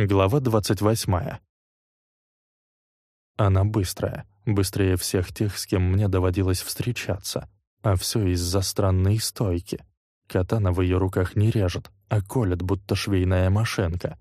Глава 28. Она быстрая, быстрее всех тех, с кем мне доводилось встречаться. А все из-за странной стойки. Катана в ее руках не режет, а колет, будто швейная машинка.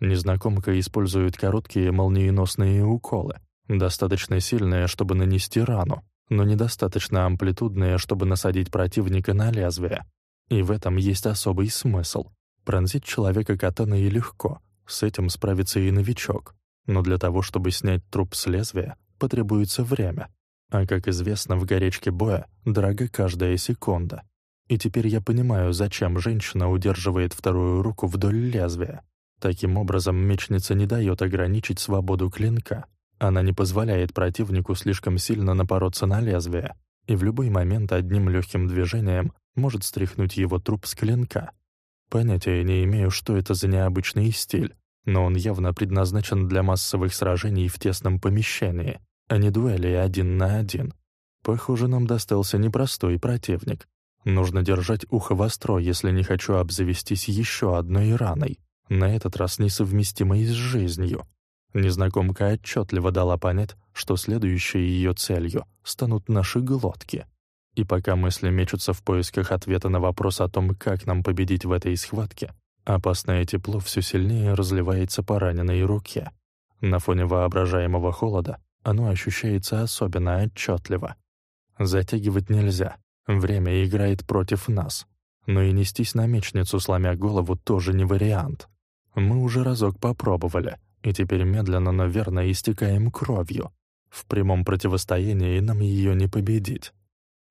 Незнакомка использует короткие молниеносные уколы, достаточно сильные, чтобы нанести рану, но недостаточно амплитудные, чтобы насадить противника на лезвие. И в этом есть особый смысл. Пронзить человека катаной легко — с этим справится и новичок. Но для того, чтобы снять труп с лезвия, потребуется время. А как известно, в горечке боя дорога каждая секунда. И теперь я понимаю, зачем женщина удерживает вторую руку вдоль лезвия. Таким образом, мечница не дает ограничить свободу клинка. Она не позволяет противнику слишком сильно напороться на лезвие, и в любой момент одним легким движением может стряхнуть его труп с клинка. Понятия не имею, что это за необычный стиль, но он явно предназначен для массовых сражений в тесном помещении, а не дуэли один на один. Похоже, нам достался непростой противник. Нужно держать ухо востро, если не хочу обзавестись еще одной раной, на этот раз несовместимой с жизнью. Незнакомка отчетливо дала понять, что следующей ее целью станут наши глотки. И пока мысли мечутся в поисках ответа на вопрос о том, как нам победить в этой схватке, опасное тепло все сильнее разливается по раненой руке. На фоне воображаемого холода оно ощущается особенно отчетливо. Затягивать нельзя, время играет против нас. Но и нестись на мечницу, сломя голову, тоже не вариант. Мы уже разок попробовали, и теперь медленно, но верно истекаем кровью. В прямом противостоянии нам ее не победить.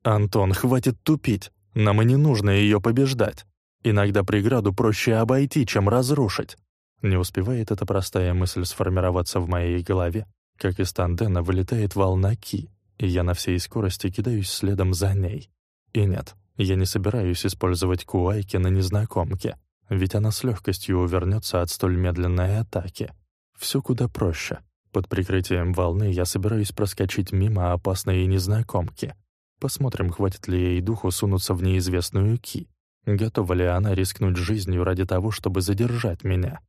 «Антон, хватит тупить. Нам и не нужно ее побеждать. Иногда преграду проще обойти, чем разрушить». Не успевает эта простая мысль сформироваться в моей голове, как из тандена вылетает волна ки, и я на всей скорости кидаюсь следом за ней. И нет, я не собираюсь использовать куайки на незнакомке, ведь она с легкостью увернется от столь медленной атаки. Все куда проще. Под прикрытием волны я собираюсь проскочить мимо опасной незнакомки, Посмотрим, хватит ли ей духу сунуться в неизвестную Ки. Готова ли она рискнуть жизнью ради того, чтобы задержать меня?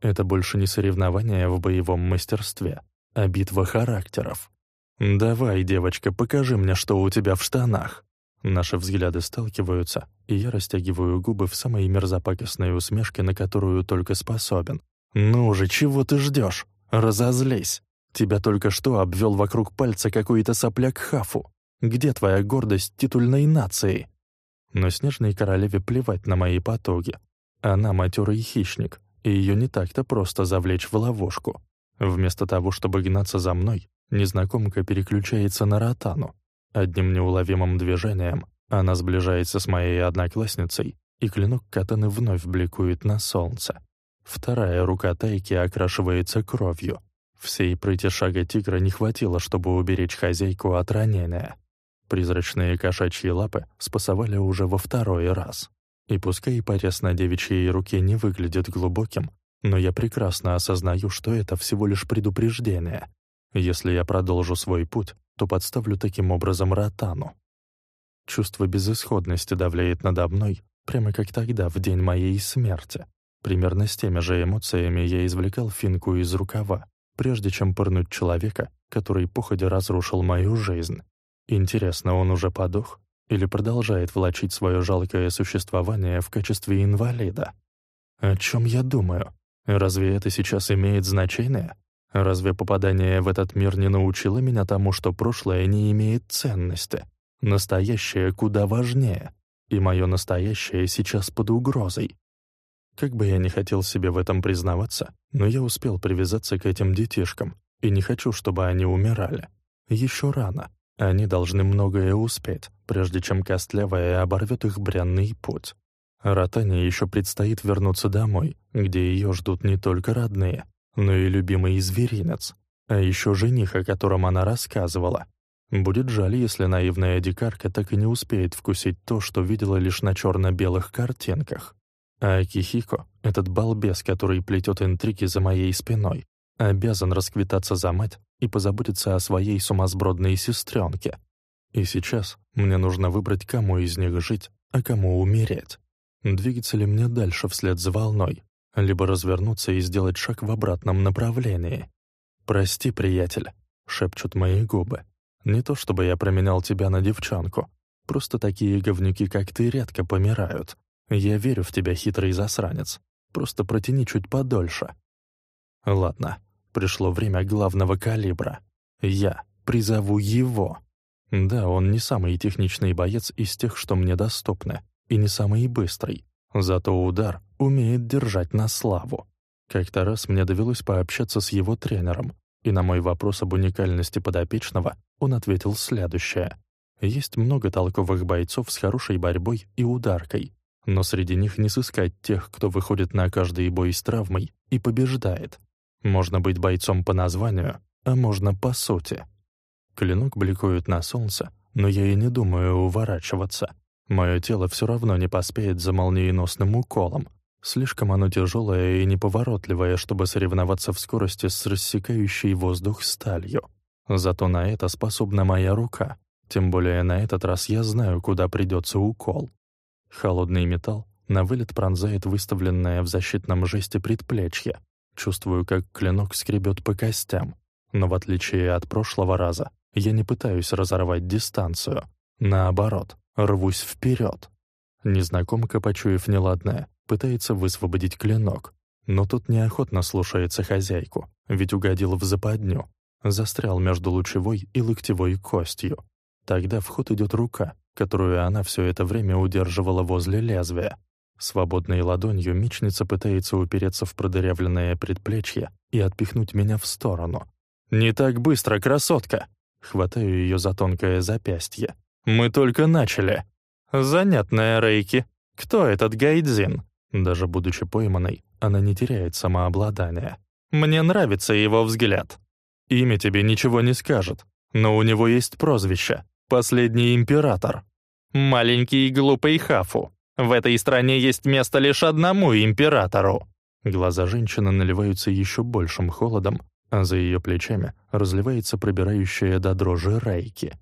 Это больше не соревнование в боевом мастерстве, а битва характеров. «Давай, девочка, покажи мне, что у тебя в штанах». Наши взгляды сталкиваются, и я растягиваю губы в самой мерзопакостной усмешке, на которую только способен. «Ну же, чего ты ждешь? Разозлись! Тебя только что обвел вокруг пальца какой-то сопляк Хафу. Где твоя гордость титульной нации? Но снежной королеве плевать на мои потуги. Она матерый хищник, и ее не так-то просто завлечь в ловушку. Вместо того, чтобы гнаться за мной, незнакомка переключается на ротану. Одним неуловимым движением она сближается с моей одноклассницей, и клинок катаны вновь бликует на солнце. Вторая рука Тайки окрашивается кровью. Всей прыти шага тигра не хватило, чтобы уберечь хозяйку от ранения. Призрачные кошачьи лапы спасовали уже во второй раз. И пускай порез на девичьей руке не выглядит глубоким, но я прекрасно осознаю, что это всего лишь предупреждение. Если я продолжу свой путь, то подставлю таким образом ротану. Чувство безысходности давляет надо мной, прямо как тогда, в день моей смерти. Примерно с теми же эмоциями я извлекал финку из рукава, прежде чем пырнуть человека, который походя разрушил мою жизнь. Интересно, он уже подох? Или продолжает влачить свое жалкое существование в качестве инвалида? О чем я думаю? Разве это сейчас имеет значение? Разве попадание в этот мир не научило меня тому, что прошлое не имеет ценности? Настоящее куда важнее, и мое настоящее сейчас под угрозой. Как бы я ни хотел себе в этом признаваться, но я успел привязаться к этим детишкам, и не хочу, чтобы они умирали. Еще рано, они должны многое успеть, прежде чем Костлявая оборвет их бренный путь. Ротане еще предстоит вернуться домой, где ее ждут не только родные, но и любимый зверинец, а еще жених, о котором она рассказывала. Будет жаль, если наивная дикарка так и не успеет вкусить то, что видела лишь на черно-белых картинках. А Акихико, этот балбес, который плетет интриги за моей спиной, обязан расквитаться за мать и позаботиться о своей сумасбродной сестренке. И сейчас мне нужно выбрать, кому из них жить, а кому умереть. Двигаться ли мне дальше вслед за волной, либо развернуться и сделать шаг в обратном направлении. «Прости, приятель», — шепчут мои губы. «Не то чтобы я променял тебя на девчонку. Просто такие говнюки, как ты, редко помирают. Я верю в тебя, хитрый засранец. Просто протяни чуть подольше». Ладно, пришло время главного калибра. Я призову его. Да, он не самый техничный боец из тех, что мне доступны, и не самый быстрый. Зато удар умеет держать на славу. Как-то раз мне довелось пообщаться с его тренером, и на мой вопрос об уникальности подопечного он ответил следующее. Есть много толковых бойцов с хорошей борьбой и ударкой, но среди них не сыскать тех, кто выходит на каждый бой с травмой и побеждает. Можно быть бойцом по названию, а можно по сути. Клинок бликует на солнце, но я и не думаю уворачиваться. Мое тело все равно не поспеет за молниеносным уколом. Слишком оно тяжелое и неповоротливое, чтобы соревноваться в скорости с рассекающей воздух сталью. Зато на это способна моя рука. Тем более на этот раз я знаю, куда придется укол. Холодный металл на вылет пронзает выставленное в защитном жесте предплечье. Чувствую, как клинок скребет по костям. Но в отличие от прошлого раза, я не пытаюсь разорвать дистанцию. Наоборот, рвусь вперед. Незнакомка, почуяв неладное, пытается высвободить клинок. Но тут неохотно слушается хозяйку, ведь угодил в западню. Застрял между лучевой и локтевой костью. Тогда в ход идет рука, которую она все это время удерживала возле лезвия. Свободной ладонью мечница пытается упереться в продырявленное предплечье и отпихнуть меня в сторону. «Не так быстро, красотка!» Хватаю ее за тонкое запястье. «Мы только начали!» «Занятная Рейки. Кто этот Гайдзин?» Даже будучи пойманной, она не теряет самообладания. «Мне нравится его взгляд. Имя тебе ничего не скажет, но у него есть прозвище — Последний Император. Маленький и глупый Хафу. В этой стране есть место лишь одному Императору». Глаза женщины наливаются еще большим холодом, а за ее плечами разливается пробирающая до дрожи рейки.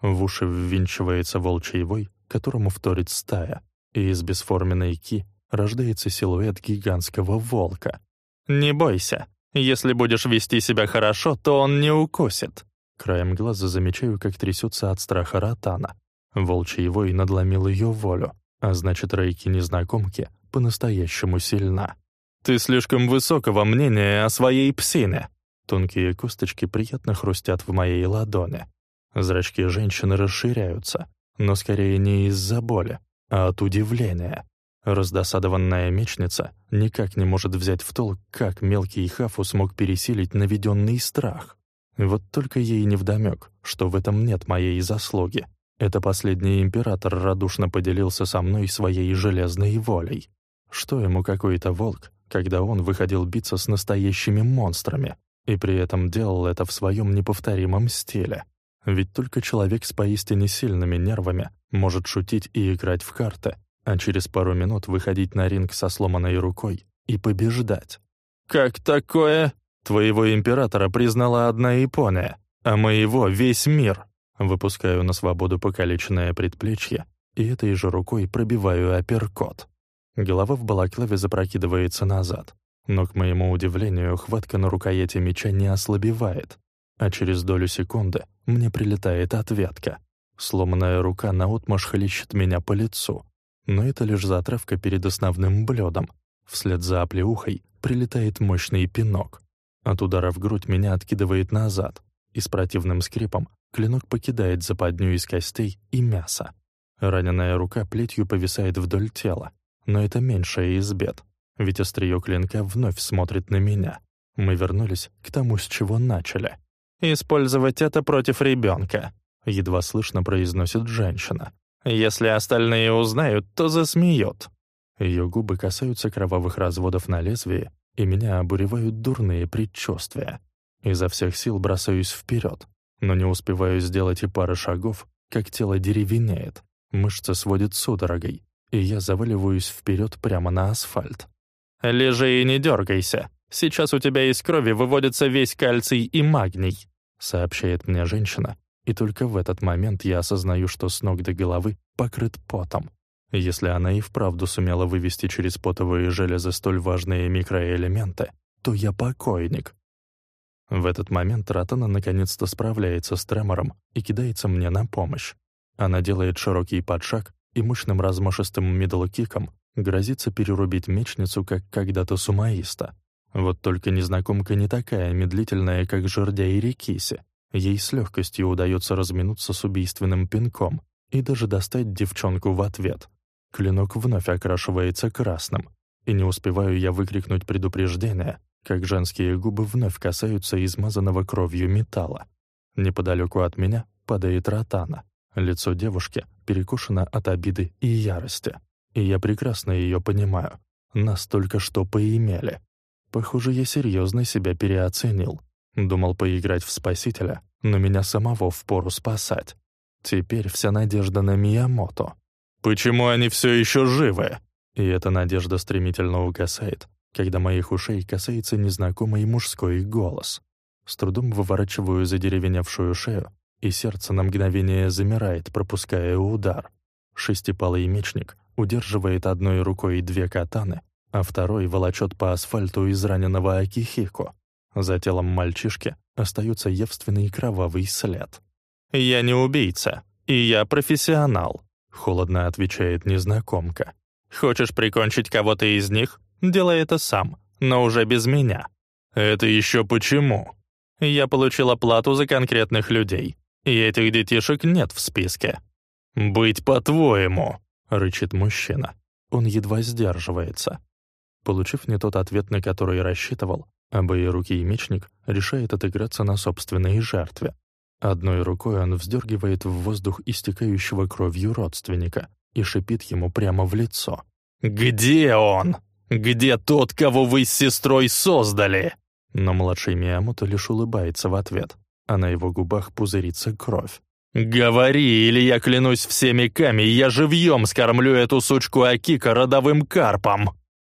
В уши ввинчивается волчий вой, которому вторит стая, и из бесформенной ки рождается силуэт гигантского волка. «Не бойся, если будешь вести себя хорошо, то он не укусит». Краем глаза замечаю, как трясется от страха Ротана. Волчий вой надломил ее волю, а значит, Рейки-незнакомки по-настоящему сильна. «Ты слишком высокого мнения о своей псине», Тонкие косточки приятно хрустят в моей ладони. Зрачки женщины расширяются, но скорее не из-за боли, а от удивления. Раздосадованная мечница никак не может взять в толк, как мелкий Хафу смог пересилить наведенный страх. Вот только ей невдомёк, что в этом нет моей заслуги. Это последний император радушно поделился со мной своей железной волей. Что ему какой-то волк, когда он выходил биться с настоящими монстрами? И при этом делал это в своем неповторимом стиле. Ведь только человек с поистине сильными нервами может шутить и играть в карты, а через пару минут выходить на ринг со сломанной рукой и побеждать. «Как такое?» «Твоего императора признала одна Япония, а моего — весь мир!» Выпускаю на свободу покалеченное предплечье и этой же рукой пробиваю апперкот. Голова в балаклаве запрокидывается назад. Но, к моему удивлению, хватка на рукояти меча не ослабевает, а через долю секунды мне прилетает ответка. Сломанная рука наотмашь хлещет меня по лицу. Но это лишь затравка перед основным блюдом. Вслед за оплеухой прилетает мощный пинок. От удара в грудь меня откидывает назад, и с противным скрипом клинок покидает западню из костей и мяса. Раненая рука плетью повисает вдоль тела, но это меньшее из бед ведь острие клинка вновь смотрит на меня. Мы вернулись к тому, с чего начали. «Использовать это против ребенка», — едва слышно произносит женщина. «Если остальные узнают, то засмеют». Ее губы касаются кровавых разводов на лезвии, и меня обуревают дурные предчувствия. Изо всех сил бросаюсь вперед, но не успеваю сделать и пары шагов, как тело деревенеет, мышцы сводят судорогой, и я заваливаюсь вперед прямо на асфальт. «Лежи и не дергайся. Сейчас у тебя из крови выводится весь кальций и магний», сообщает мне женщина, и только в этот момент я осознаю, что с ног до головы покрыт потом. Если она и вправду сумела вывести через потовые железы столь важные микроэлементы, то я покойник. В этот момент Ратана наконец-то справляется с тремором и кидается мне на помощь. Она делает широкий подшаг и мощным размашистым мидл-киком грозится перерубить мечницу, как когда-то сумаиста. Вот только незнакомка не такая медлительная, как жердяй Рекиси. Ей с легкостью удается разминуться с убийственным пинком и даже достать девчонку в ответ. Клинок вновь окрашивается красным, и не успеваю я выкрикнуть предупреждение, как женские губы вновь касаются измазанного кровью металла. Неподалеку от меня падает ротана. Лицо девушки перекушено от обиды и ярости. И я прекрасно ее понимаю. Нас только что поимели. Похоже, я серьезно себя переоценил. Думал поиграть в спасителя, но меня самого впору спасать. Теперь вся надежда на Миямото. «Почему они все еще живы?» И эта надежда стремительно угасает, когда моих ушей касается незнакомый мужской голос. С трудом выворачиваю задеревеневшую шею, и сердце на мгновение замирает, пропуская удар. Шестипалый мечник удерживает одной рукой две катаны, а второй волочет по асфальту израненного Акихико. За телом мальчишки остается явственный кровавый след. «Я не убийца, и я профессионал», — холодно отвечает незнакомка. «Хочешь прикончить кого-то из них? Делай это сам, но уже без меня». «Это еще почему?» «Я получил оплату за конкретных людей, и этих детишек нет в списке». «Быть по-твоему», — рычит мужчина. Он едва сдерживается. Получив не тот ответ, на который рассчитывал, обоирукий мечник решает отыграться на собственной жертве. Одной рукой он вздергивает в воздух истекающего кровью родственника и шипит ему прямо в лицо. «Где он? Где тот, кого вы с сестрой создали?» Но младший Миямото лишь улыбается в ответ, а на его губах пузырится кровь. «Говори, или я клянусь всеми ками, я живьем скормлю эту сучку Акика родовым карпом!»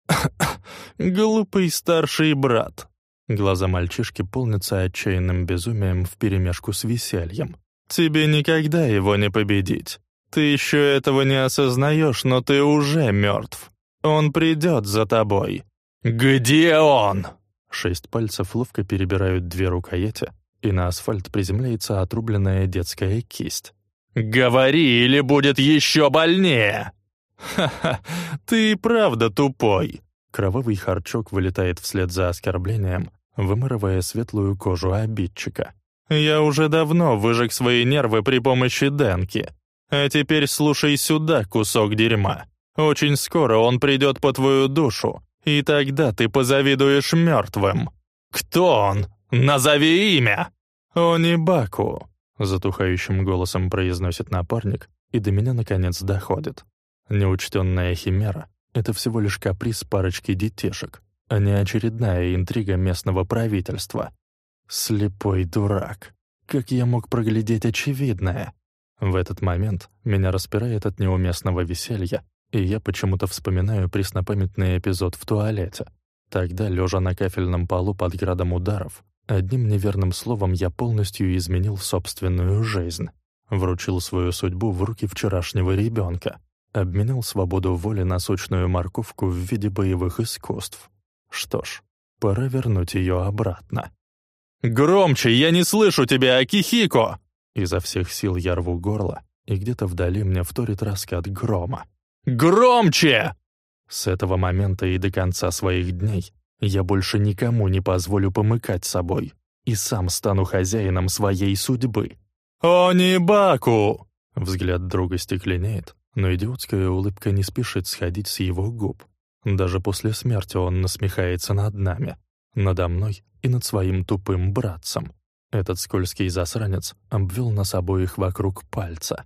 «Глупый старший брат». Глаза мальчишки полнятся отчаянным безумием вперемешку с весельем. «Тебе никогда его не победить. Ты еще этого не осознаешь, но ты уже мертв. Он придет за тобой». «Где он?» Шесть пальцев ловко перебирают две рукояти, и на асфальт приземляется отрубленная детская кисть. «Говори, или будет еще больнее!» «Ха-ха, ты правда тупой!» Кровавый харчок вылетает вслед за оскорблением, вымарывая светлую кожу обидчика. «Я уже давно выжег свои нервы при помощи Денки. А теперь слушай сюда, кусок дерьма. Очень скоро он придет по твою душу, и тогда ты позавидуешь мертвым. Кто он? Назови имя!» «Онибаку», — затухающим голосом произносит напарник, и до меня наконец доходит. Неучтенная химера — это всего лишь каприз парочки детишек, а не очередная интрига местного правительства. Слепой дурак. Как я мог проглядеть очевидное? В этот момент меня распирает от неуместного веселья, и я почему-то вспоминаю преснопамятный эпизод в туалете. Тогда, лежа на кафельном полу под градом ударов, одним неверным словом я полностью изменил собственную жизнь. Вручил свою судьбу в руки вчерашнего ребенка обменял свободу воли на сочную морковку в виде боевых искусств. Что ж, пора вернуть ее обратно. «Громче! Я не слышу тебя, Акихико!» Изо всех сил я рву горло, и где-то вдали мне вторит раскат грома. «Громче!» С этого момента и до конца своих дней я больше никому не позволю помыкать собой и сам стану хозяином своей судьбы. «Онибаку!» Взгляд друга стекленеет, но идиотская улыбка не спешит сходить с его губ. Даже после смерти он насмехается над нами, надо мной и над своим тупым братцем. Этот скользкий засранец обвел нас обоих вокруг пальца.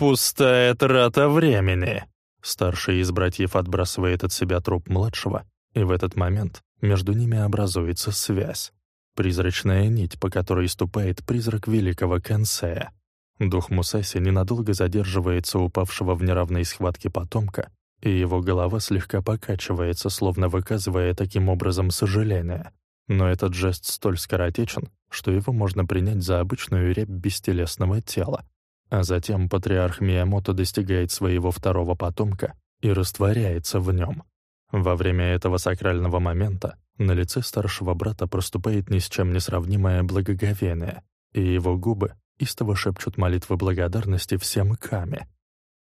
«Пустая трата времени!» Старший из братьев отбрасывает от себя труп младшего, и в этот момент между ними образуется связь. Призрачная нить, по которой ступает призрак великого Кенсея. Дух Мусаси ненадолго задерживается упавшего в неравной схватке потомка, и его голова слегка покачивается, словно выказывая таким образом сожаление. Но этот жест столь скоротечен, что его можно принять за обычную рябь бестелесного тела. А затем патриарх Миямото достигает своего второго потомка и растворяется в нем. Во время этого сакрального момента на лице старшего брата проступает ни с чем не сравнимое благоговение, и его губы истово шепчут молитвы благодарности всем Каме.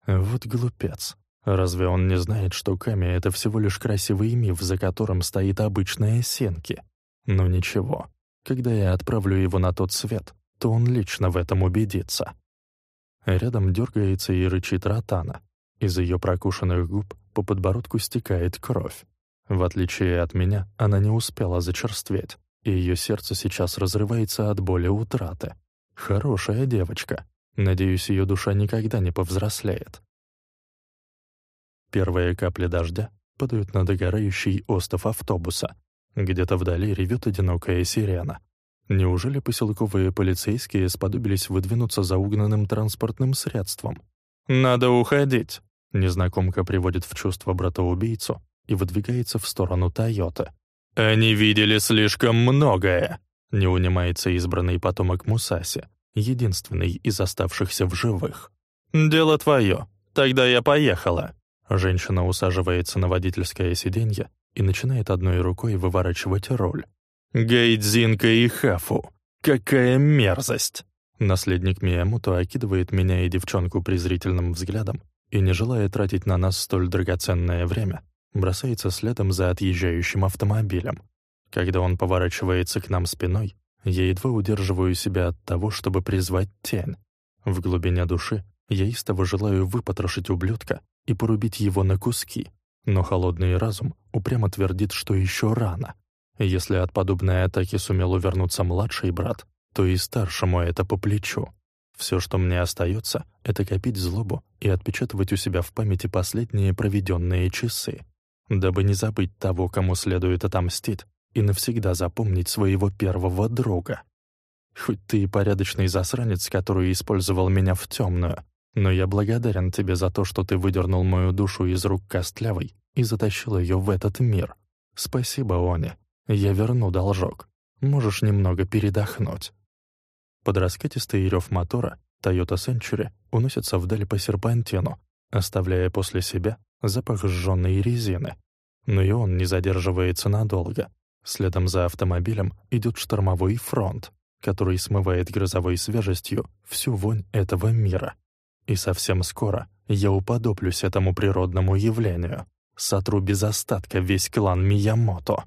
Вот глупец. Разве он не знает, что Ками — это всего лишь красивый миф, за которым стоит обычная сенки? Но ничего, когда я отправлю его на тот свет, то он лично в этом убедится. Рядом дергается и рычит Ротана. Из ее прокушенных губ по подбородку стекает кровь. В отличие от меня, она не успела зачерстветь, и ее сердце сейчас разрывается от боли утраты. Хорошая девочка. Надеюсь, ее душа никогда не повзрослеет. Первые капли дождя падают на догорающий остов автобуса. Где-то вдали ревет одинокая сирена. Неужели поселковые полицейские сподобились выдвинуться за угнанным транспортным средством? «Надо уходить!» Незнакомка приводит в чувство брата-убийцу и выдвигается в сторону Тойоты. «Они видели слишком многое!» Не унимается избранный потомок Мусаси, единственный из оставшихся в живых. «Дело твое. Тогда я поехала!» Женщина усаживается на водительское сиденье и начинает одной рукой выворачивать руль. «Гайдзинка и Хафу! Какая мерзость!» Наследник Миямото окидывает меня и девчонку презрительным взглядом и, не желая тратить на нас столь драгоценное время, бросается следом за отъезжающим автомобилем. Когда он поворачивается к нам спиной, я едва удерживаю себя от того, чтобы призвать тень. В глубине души я истово желаю выпотрошить ублюдка и порубить его на куски, но холодный разум упрямо твердит, что еще рано. Если от подобной атаки сумел увернуться младший брат, то и старшему это по плечу. Все, что мне остается, это копить злобу и отпечатывать у себя в памяти последние проведенные часы, дабы не забыть того, кому следует отомстить, и навсегда запомнить своего первого друга. Хоть ты и порядочный засранец, который использовал меня в темную, но я благодарен тебе за то, что ты выдернул мою душу из рук Костлявой и затащил ее в этот мир. Спасибо, Оня. Я верну должок. Можешь немного передохнуть». Под раскатистый рев мотора Toyota Century уносится вдаль по серпантину, оставляя после себя запах сжженной резины. Но и он не задерживается надолго. Следом за автомобилем идет штормовой фронт, который смывает грозовой свежестью всю вонь этого мира. И совсем скоро я уподоблюсь этому природному явлению, сотру без остатка весь клан Миямото.